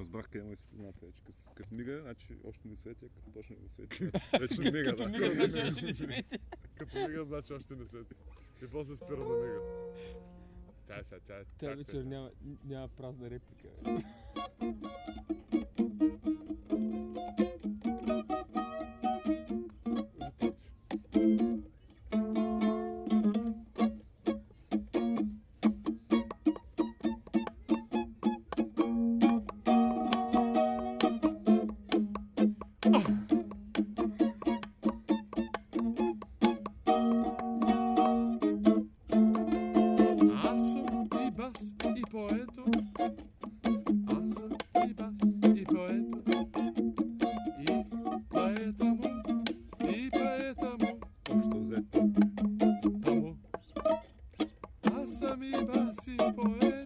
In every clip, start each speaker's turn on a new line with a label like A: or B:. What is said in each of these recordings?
A: разбрах къде му е светлината вече. Като, като мига, значи още не свети, като почне да свети. Вече не мига, да.
B: Смига, значи още не свети.
A: Като мига, значи още не свети. И после спира да мига. Тя е сега, тя е.
B: Тази
A: чак
B: вечер няма, няма празна реплика.
A: e poeta. Passa e passa e poeta. E poeta mo e poeta mu, gostoso é, tamo, passa-me, passa e poeta.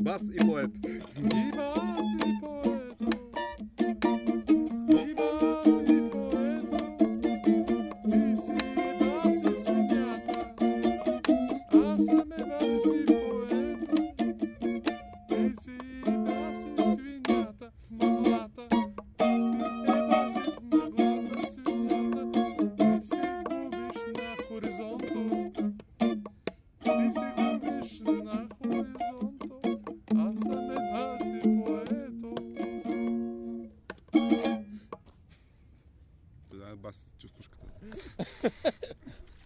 A: I bas i poet. бас
C: частушката.